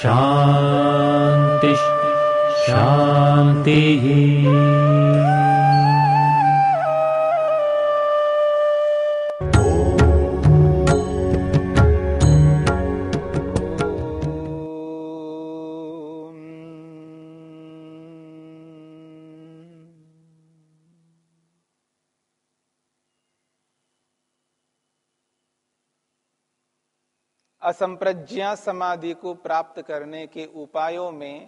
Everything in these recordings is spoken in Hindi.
शान्तिः शान्तिः असंप्रज्ञा समाधि को प्राप्त करने के उपायों में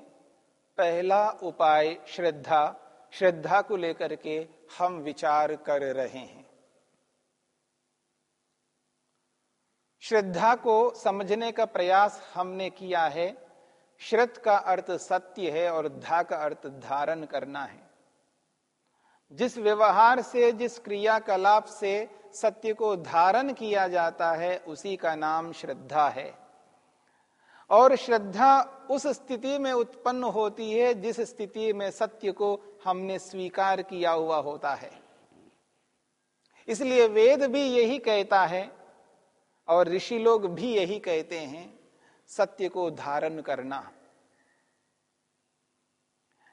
पहला उपाय श्रद्धा। श्रद्धा को लेकर के हम विचार कर रहे हैं। श्रद्धा को समझने का प्रयास हमने किया है। श्रद्ध का अर्थ सत्य है और धा का अर्थ धारण करना है। जिस व्यवहार से, जिस क्रियाकलाप से सत्य को धारण किया जाता है, उसी का नाम श्रद्धा है। और श्रद्धा उस स्थिति में उत्पन्न होती है, जिस स्थिति में सत्य को हमने स्वीकार किया हुआ होता है। इसलिए वेद भी यही कहता है, और ऋषि लोग भी यही कहते हैं, सत्य को धारण करना।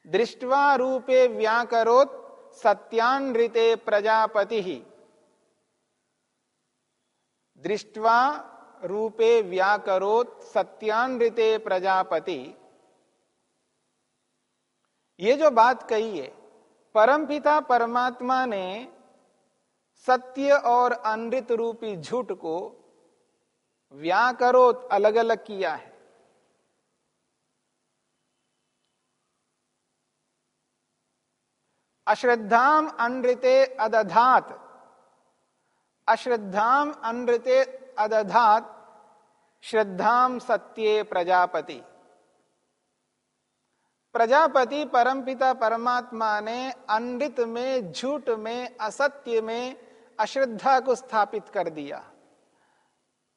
दृष्टवा रूपे व्याकरोत सत्यानृते प्रजापति। ही दृष्टवा रूपे व्याकरोत सत्यानृते प्रजापति। ये जो बात कही है, परमपिता परमात्मा ने सत्य और अनृत रूपी झूठ को व्याकरोत अलग अलग किया है। अश्रद्धाम अनृते अदधात। अश्रद्धाम अनृते अदधात श्रद्धाम सत्ये प्रजापति। प्रजापति परमपिता परमात्मा ने अनृत में, झूठ में, असत्य में अश्रद्धा को स्थापित कर दिया।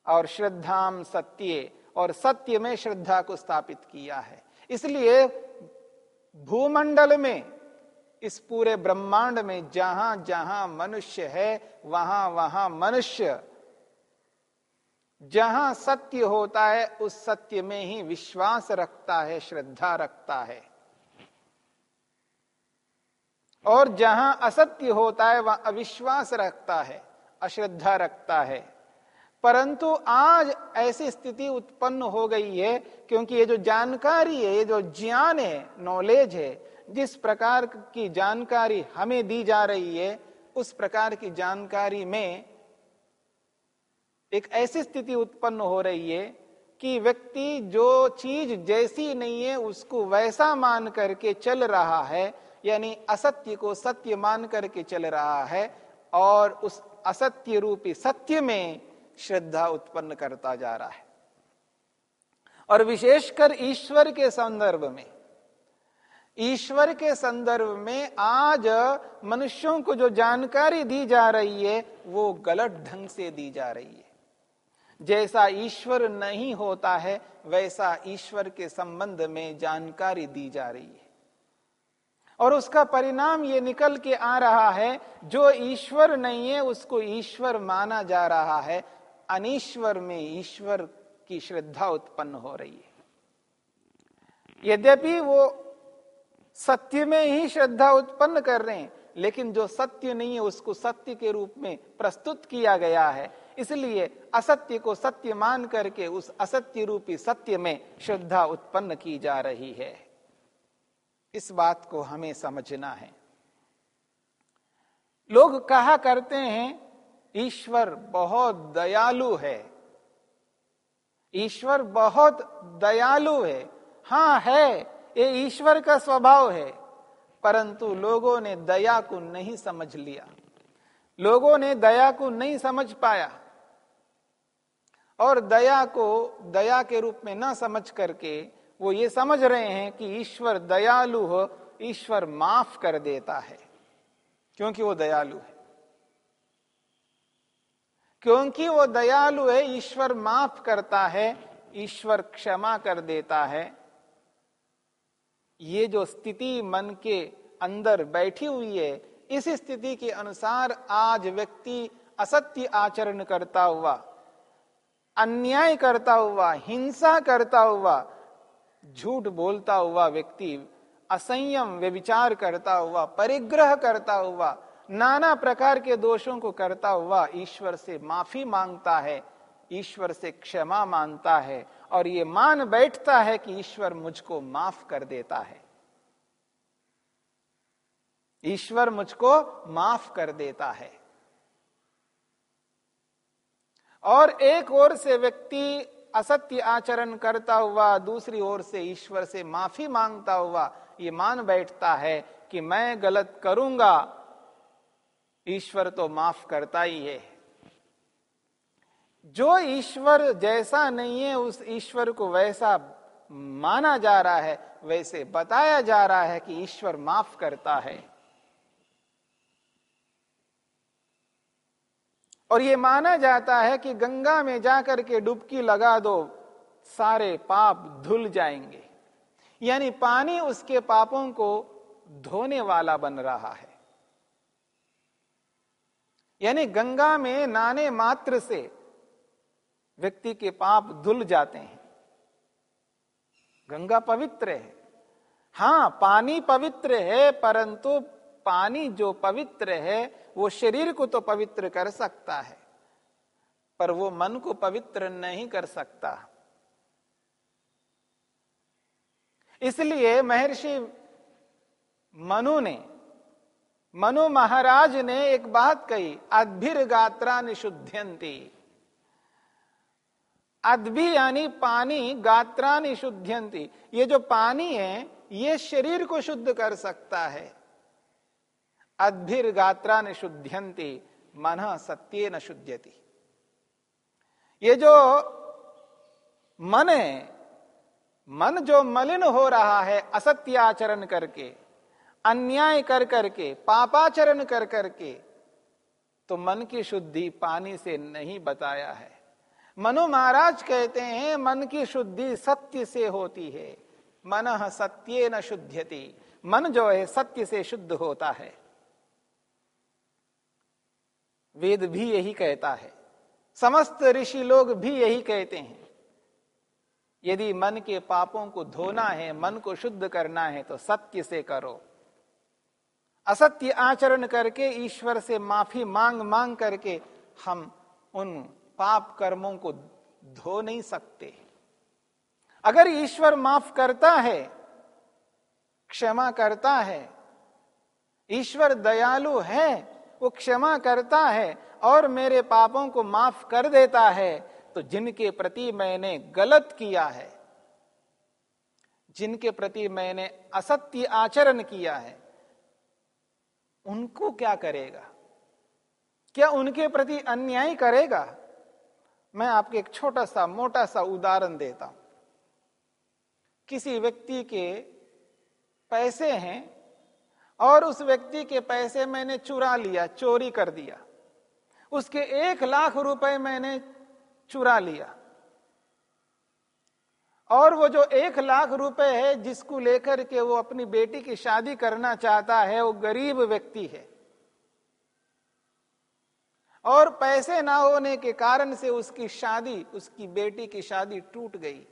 और श्रद्धाम सत्य, और सत्य में श्रद्धा को स्थापित किया है। इसलिए भूमंडल में इस पूरे ब्रह्मांड में जहाँ जहाँ मनुष्य है, वहाँ वहाँ मनुष्य। जहाँ सत्य होता है, उस सत्य में ही विश्वास रखता है, श्रद्धा रखता है। और जहाँ असत्य होता है, वहाँ अविश्वास रखता है, अश्रद्धा रखता है। परंतु आज ऐसी स्थिति उत्पन्न हो गई है, क्योंकि ये जो जानकारी है, ये जो ज्ञान है नॉलेज है जिस प्रकार की जानकारी हमें दी जा रही है, उस प्रकार की जानकारी में एक ऐसी स्थिति उत्पन्न हो रही है कि व्यक्ति जो चीज़ जैसी नहीं है, उसको वैसा मान करके चल रहा है, यानी असत्य को सत्य मान करके चल रहा है और उस असत्य रूपी सत्य में श्रद्धा उत्पन्न करता जा रहा है। और विशेषकर ईश्वर के संदर्भ में ईश्वर के संदर्भ में आज मनुष्यों को जो जानकारी दी जा रही है, वो गलत ढंग से दी जा रही है। जैसा ईश्वर नहीं होता है, वैसा ईश्वर के संबंध में जानकारी दी जा रही है। और उसका परिणाम ये निकल के आ रहा है, जो ईश्वर नहीं है, उसको ईश्वर माना जा रहा है। अनिश्वर में ईश्वर की श्रद्धा उत्पन्न हो रही है। यद्यपि वो सत्य में ही श्रद्धा उत्पन्न कर रहे हैं, लेकिन जो सत्य नहीं है, उसको सत्य के रूप में प्रस्तुत किया गया है। इसलिए असत्य को सत्य मान करके उस असत्य रूपी सत्य में श्रद्धा उत्पन्न की जा रही है। इस बात को हमें समझना है। लोग कहा करते हैं, ईश्वर बहुत दयालु है। ईश्वर बहुत दयालु है। हाँ है। ये ईश्वर का स्वभाव है, परंतु लोगों ने दया को नहीं समझ लिया। लोगों ने दया को नहीं समझ पाया और दया को दया के रूप में न समझ करके वो ये समझ रहे हैं कि ईश्वर दयालु हो, ईश्वर माफ़ कर देता है, क्योंकि वो दयालु है। क्योंकि वो दयालु है, ईश्वर माफ़ करता है, ईश्वर क्षमा कर देता है ये जो स्थिति मन के अंदर बैठी हुई है, इस स्थिति के अनुसार आज व्यक्ति असत्य आचरण करता हुआ, अन्याय करता हुआ, हिंसा करता हुआ, झूठ बोलता हुआ व्यक्ति, असंयम व्यविचार करता हुआ, परिग्रह करता हुआ, नाना प्रकार के दोषों को करता हुआ ईश्वर से माफ़ी माँगता है, ईश्वर से क्षमा मानता है और ये मान बैठता है कि ईश्वर मुझको माफ़ कर देता है। ईश्वर मुझको माफ़ कर देता है। और एक ओर से व्यक्ति असत्य आचरण करता हुआ, दूसरी ओर से ईश्वर से माफ़ी माँगता हुआ ये मान बैठता है कि मैं गलत करूँगा, ईश्वर तो माफ़ करता ही है। जो ईश्वर जैसा नहीं है, उस ईश्वर को वैसा माना जा रहा है, वैसे बताया जा रहा है कि ईश्वर माफ़ करता है। और ये माना जाता है कि गंगा में जाकर के डुबकी लगा दो, सारे पाप धुल जाएँगे। यानी पानी उसके पापों को धोने वाला बन रहा है। यानी गंगा में नाने मात्र से व्यक्ति के पाप धुल जाते हैं। गंगा पवित्र है। हाँ, पानी पवित्र है, परंतु पानी जो पवित्र है, वो शरीर को तो पवित्र कर सकता है, पर वो मन को पवित्र नहीं कर सकता। इसलिए महर्षि मनु ने, मनु महाराज ने एक बात कही अद्भिर गात्रा निशुद्ध्यंती अद्भि यानी पानी गात्रा निशुद्ध्यंती ये जो पानी है, ये शरीर को शुद्ध कर सकता है। अद्भिर गात्रा न मन सत्य न शुद्ध्यति। ये जो मन है, मन जो मलिन हो रहा है असत्य आचरण करके, अन्याय कर करके, पापाचरण कर करके तो मन की शुद्धि पानी से नहीं बताया है। मनु महाराज कहते हैं, मन की शुद्धि सत्य से होती है। मन सत्य न शुद्धति मन जो है, सत्य से शुद्ध होता है। वेद भी यही कहता है। समस्त ऋषि लोग भी यही कहते हैं। यदि मन के पापों को धोना है, मन को शुद्ध करना है तो सत्य से करो। असत्य आचरण करके, ईश्वर से माफ़ी मांग मांग करके हम उन पाप कर्मों को धो नहीं सकते। अगर ईश्वर माफ़ करता है, क्षमा करता है, ईश्वर दयालु है, वो क्षमा करता है और मेरे पापों को माफ़ कर देता है तो जिनके प्रति मैंने गलत किया है, जिनके प्रति मैंने असत्य आचरण किया है, उनको क्या करेगा? क्या उनके प्रति अन्याय करेगा? मैं आपके एक छोटा सा मोटा सा उदाहरण देता हूँ। किसी व्यक्ति के पैसे हैं और उस व्यक्ति के पैसे मैंने चुरा लिया, चोरी कर दिया। उसके एक लाख रुपए मैंने चुरा लिया। और वो जो एक लाख रुपए है, जिसको लेकर के वो अपनी बेटी की शादी करना चाहता है, वो गरीब व्यक्ति है। और पैसे ना होने के कारण से उसकी शादी, उसकी बेटी की शादी टूट गई।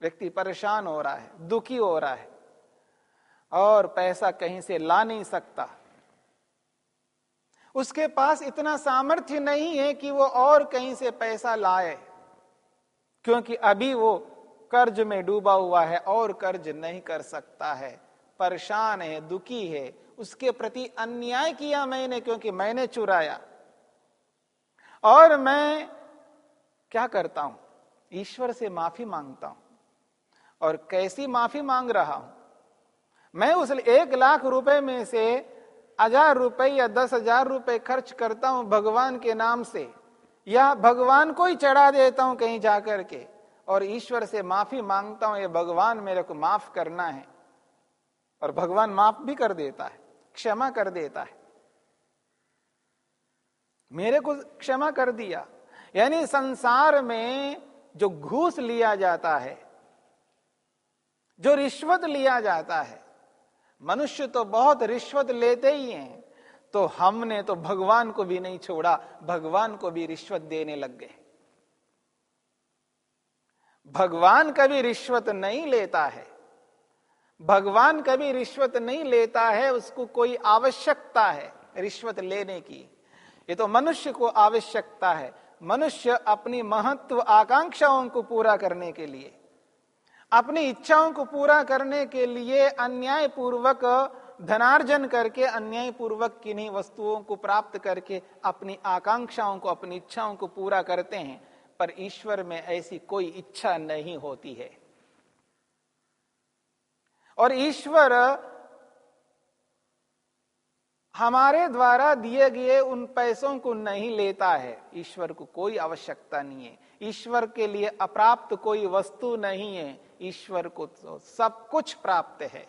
व्यक्ति परेशान हो रहा है, दुखी हो रहा है और पैसा कहीं से ला नहीं सकता। उसके पास इतना सामर्थ्य नहीं है कि वो और कहीं से पैसा लाए, क्योंकि अभी वो कर्ज में डूबा हुआ है और कर्ज नहीं कर सकता है। परेशान है, दुखी है, उसके प्रति अन्याय किया मैंने क्योंकि मैंने चुराया। और मैं क्या करता हूँ? ईश्वर से माफ़ी माँगता हूँ। और कैसी माफ़ी मांग रहा हूँ? मैं उस एक लाख रुपए में से हज़ार रुपए या दस हज़ार रुपए खर्च करता हूँ भगवान के नाम से। या भगवान को ही चढ़ा देता हूँ कहीं जाकर के। और ईश्वर से माफ़ी माँगता हूँ, ये भगवान मेरे को माफ़ करना है। और भगवान माफ़ भी कर देता है, क्षमा कर देता है। मेरे को क्षमा कर दिया। यानी संसार में जो घूस लिया जाता है, जो रिश्वत लिया जाता है, मनुष्य तो बहुत रिश्वत लेते ही हैं तो हमने तो भगवान को भी नहीं छोड़ा, भगवान को भी रिश्वत देने लग गए। भगवान कभी रिश्वत नहीं लेता है। भगवान कभी रिश्वत नहीं लेता है, उसको कोई आवश्यकता है रिश्वत लेने की। ये तो मनुष्य को आवश्यकता है। मनुष्य अपनी महत्व आकांक्षाओं को पूरा करने के लिए, अपनी इच्छाओं को पूरा करने के लिए अन्याय पूर्वक धनार्जन करके अन्याय पूर्वक किन्हीं वस्तुओं को प्राप्त करके अपनी आकांक्षाओं को, अपनी इच्छाओं को पूरा करते हैं, पर ईश्वर में ऐसी कोई इच्छा नहीं होती है। और ईश्वर हमारे द्वारा दिए गए उन पैसों को नहीं लेता है। ईश्वर को कोई आवश्यकता नहीं है। ईश्वर के लिए अप्राप्त कोई वस्तु नहीं है। ईश्वर को तो सब कुछ प्राप्त है।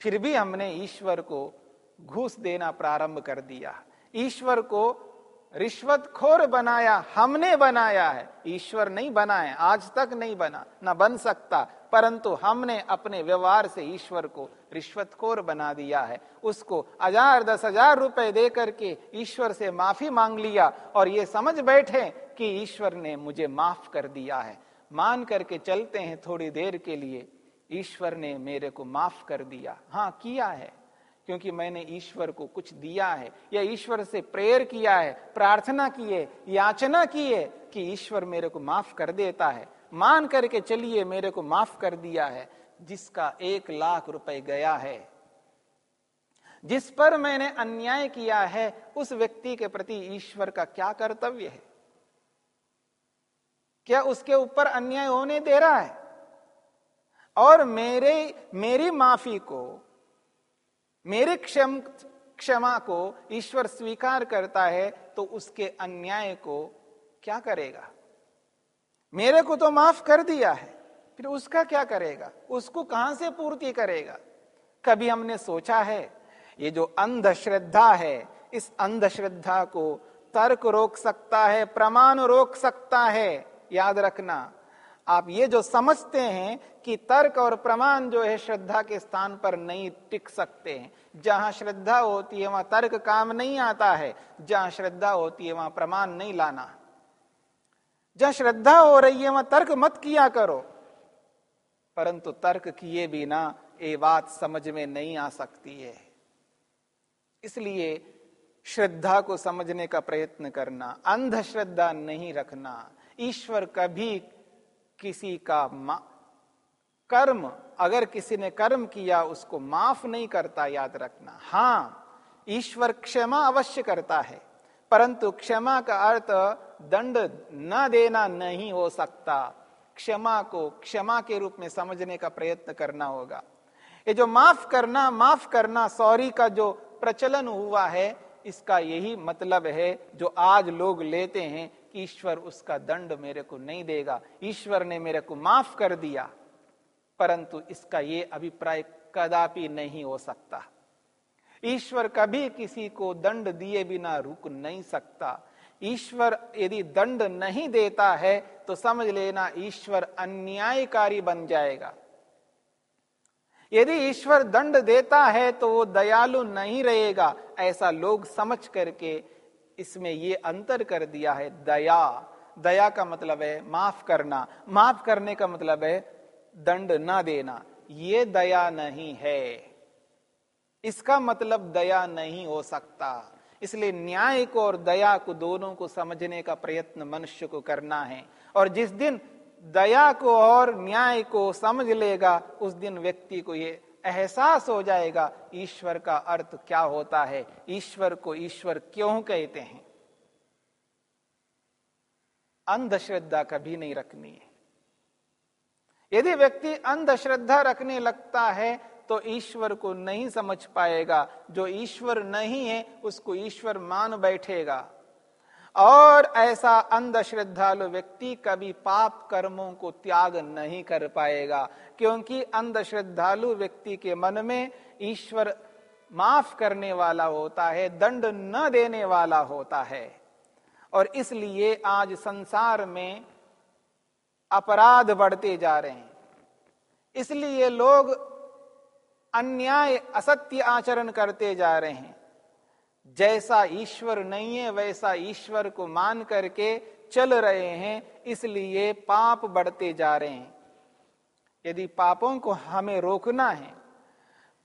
फिर भी हमने ईश्वर को घूस देना प्रारंभ कर दिया। ईश्वर को रिश्वत खोर बनाया, हमने बनाया है। ईश्वर नहीं बनाया आज तक नहीं बना, ना बन सकता। परंतु हमने अपने व्यवहार से ईश्वर को रिश्वतखोर बना दिया है। उसको हज़ार, दस हज़ार रुपए दे करके ईश्वर से माफ़ी मांग लिया और ये समझ बैठे कि ईश्वर ने मुझे माफ़ कर दिया है। मान करके चलते हैं थोड़ी देर के लिए। ईश्वर ने मेरे को माफ़ कर दिया। हाँ किया है। क्योंकि मैंने ईश्वर को कुछ दिया है, या ईश्वर से प्रेयर किया है, प्रार्थना की है, याचना की है कि ईश्वर मेरे को माफ़ कर देता है, मान करके चलिए मेरे को माफ़ कर दिया है, जिसका एक लाख रुपए गया है। जिस पर मैंने अन्याय किया है, उस व्यक्ति के प्रति ईश्वर का क्या कर्तव्य है? क्या उसके ऊपर अन्याय होने दे रहा है? और मेरे, मेरी माफ़ी को मेरे क्षम, क्षमा को ईश्वर स्वीकार करता है तो उसके अन्याय को क्या करेगा? मेरे को तो माफ़ कर दिया है, फिर उसका क्या करेगा? उसको कहाँ से पूर्ति करेगा? कभी हमने सोचा है, ये जो अंधश्रद्धा है, इस अंधश्रद्धा को तर्क रोक सकता है, प्रमाण रोक सकता है, याद रखना आप ये जो समझते हैं कि तर्क और प्रमाण जो है श्रद्धा के स्थान पर नहीं टिक सकते हैं। जहाँ श्रद्धा होती है, वहाँ तर्क काम नहीं आता है। जहाँ श्रद्धा होती है, वहाँ प्रमाण नहीं लाना। जहाँ श्रद्धा हो रही है, वहाँ तर्क मत किया करो। परंतु तर्क किए बिना ये बात समझ में नहीं आ सकती है। इसलिए श्रद्धा को समझने का प्रयत्न करना, अंधश्रद्धा नहीं रखना। ईश्वर कभी किसी का कर्म, अगर किसी ने कर्म किया, उसको माफ़ नहीं करता याद रखना। हाँ, ईश्वर क्षमा अवश्य करता है, परंतु क्षमा का अर्थ दंड न देना नहीं हो सकता। क्षमा को, क्षमा के रूप में समझने का प्रयत्न करना होगा। ये जो माफ़ करना माफ़ करना, सॉरी का जो प्रचलन हुआ है, इसका यही मतलब है, जो आज लोग लेते हैं ईश्वर उसका दंड मेरे को नहीं देगा। ईश्वर ने मेरे को माफ़ कर दिया, परंतु इसका ये अभिप्राय कदापि नहीं हो सकता। ईश्वर कभी किसी को दंड दिए बिना रुक नहीं सकता। ईश्वर यदि दंड नहीं देता है तो समझ लेना ईश्वर अन्यायकारी बन जाएगा। यदि ईश्वर दंड देता है तो वो दयालु नहीं रहेगा, ऐसा लोग समझ करके इसमें ये अंतर कर दिया है दया। दया का मतलब है माफ़ करना। माफ़ करने का मतलब है दंड ना देना। ये दया नहीं है। इसका मतलब दया नहीं हो सकता। इसलिए न्याय को और दया को दोनों को समझने का प्रयत्न मनुष्य को करना है। और जिस दिन दया को और न्याय को समझ लेगा, उस दिन व्यक्ति को ये एहसास हो जाएगा, ईश्वर का अर्थ क्या होता है? ईश्वर को ईश्वर क्यों कहते हैं? अंधश्रद्धा कभी नहीं रखनी है। यदि व्यक्ति अंधश्रद्धा रखने लगता है तो ईश्वर को नहीं समझ पाएगा। जो ईश्वर नहीं है, उसको ईश्वर मान बैठेगा। और ऐसा अंध श्रद्धालु व्यक्ति कभी पाप कर्मों को त्याग नहीं कर पाएगा, क्योंकि अंध श्रद्धालु व्यक्ति के मन में ईश्वर माफ़ करने वाला होता है, दंड न देने वाला होता है। और इसलिए आज संसार में अपराध बढ़ते जा रहे हैं। इसलिए लोग अन्याय, असत्य आचरण करते जा रहे हैं। जैसा ईश्वर नहीं है, वैसा ईश्वर को मान करके चल रहे हैं, इसलिए पाप बढ़ते जा रहे हैं। यदि पापों को हमें रोकना है,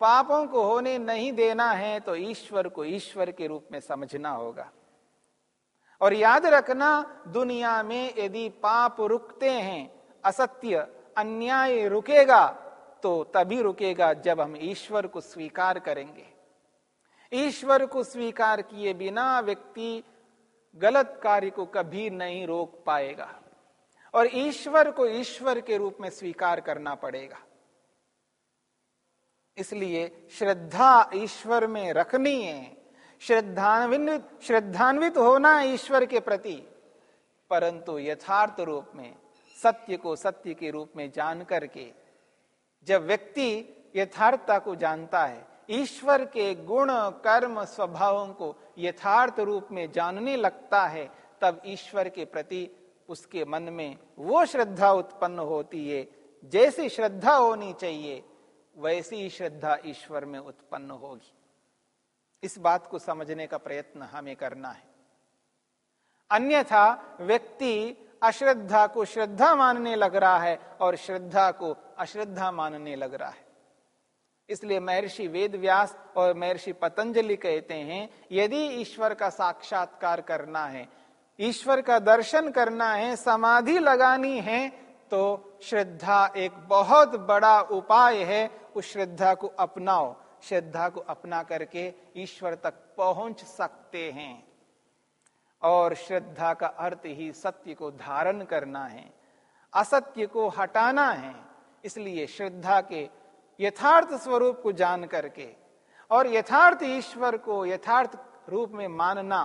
पापों को होने नहीं देना है तो ईश्वर को ईश्वर के रूप में समझना होगा। और याद रखना, दुनिया में यदि पाप रुकते हैं, असत्य, अन्याय रुकेगा तो तभी रुकेगा जब हम ईश्वर को स्वीकार करेंगे। ईश्वर को स्वीकार किए बिना व्यक्ति गलत कार्य को कभी नहीं रोक पाएगा। और ईश्वर को ईश्वर के रूप में स्वीकार करना पड़ेगा। इसलिए श्रद्धा ईश्वर में रखनी है। श्रद्धान्वित श्रद्धान्वित होना ईश्वर के प्रति। परंतु यथार्थ रूप में, सत्य को सत्य के रूप में जान करके, जब व्यक्ति यथार्थता को जानता है ईश्वर के गुण, कर्म, स्वभावों को यथार्थ रूप में जानने लगता है, तब ईश्वर के प्रति उसके मन में वो श्रद्धा उत्पन्न होती है। जैसी श्रद्धा होनी चाहिए, वैसी ही श्रद्धा ईश्वर में उत्पन्न होगी। इस बात को समझने का प्रयत्न हमें करना है। अन्यथा व्यक्ति अश्रद्धा को श्रद्धा मानने लग रहा है और श्रद्धा को अश्रद्धा मानने लग रहा है। इसलिए महर्षि वेद व्यास और महर्षि पतंजलि कहते हैं, यदि ईश्वर का साक्षात्कार करना है, ईश्वर का दर्शन करना है, समाधि लगानी है तो श्रद्धा एक बहुत बड़ा उपाय है, उस श्रद्धा को अपनाओ। श्रद्धा को अपना करके ईश्वर तक पहुँच सकते हैं। और श्रद्धा का अर्थ ही सत्य को धारण करना है, असत्य को हटाना है, इसलिए श्रद्धा के यथार्थ स्वरूप को जान करके और यथार्थ ईश्वर को यथार्थ रूप में मानना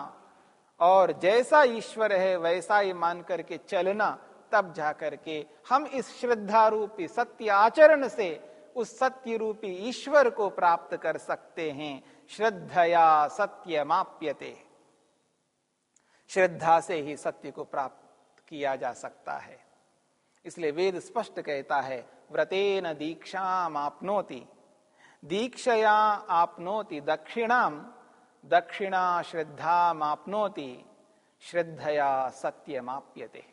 और जैसा ईश्वर है, वैसा ही मान करके चलना, तब जाकर के हम इस श्रद्धा रूपी सत्य आचरण से उस सत्य रूपी ईश्वर को प्राप्त कर सकते हैं। श्रद्धया सत्य माप्यते श्रद्धा से ही सत्य को प्राप्त किया जा सकता है। इसलिए वेद स्पष्ट कहता है व्रतेन दीक्षा आपनोति। दीक्षया आपनोति दक्षिणाम दक्षिणा श्रद्धा मापनोति श्रद्धया सत्य माप्यते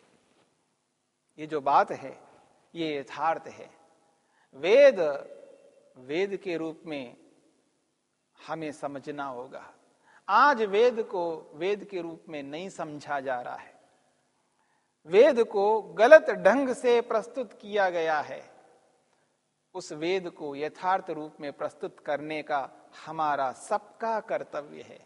ये जो बात है, ये यथार्थ है। वेद वेद के रूप में हमें समझना होगा। आज वेद को वेद के रूप में नहीं समझा जा रहा है। वेद को गलत ढंग से प्रस्तुत किया गया है। उस वेद को यथार्थ रूप में प्रस्तुत करने का हमारा सबका कर्तव्य है।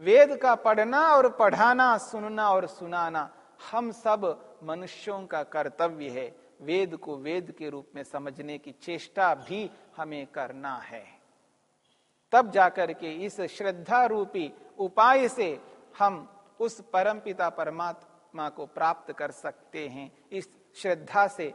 वेद का पढ़ना और पढ़ाना, सुनना और सुनाना हम सब मनुष्यों का कर्तव्य है। वेद को वेद के रूप में समझने की चेष्टा भी हमें करना है। तब जाकर के इस श्रद्धा रूपी उपाय से हम उस परमपिता परमात्मा को प्राप्त कर सकते हैं। इस श्रद्धा से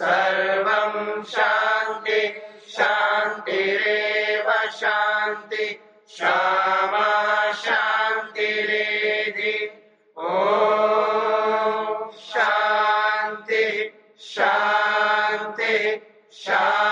सर्वं शान्ति शान्तिरेव शान्ति क्षमा शान्तिरेधि ॐ शान्ति शान्ति शान्ति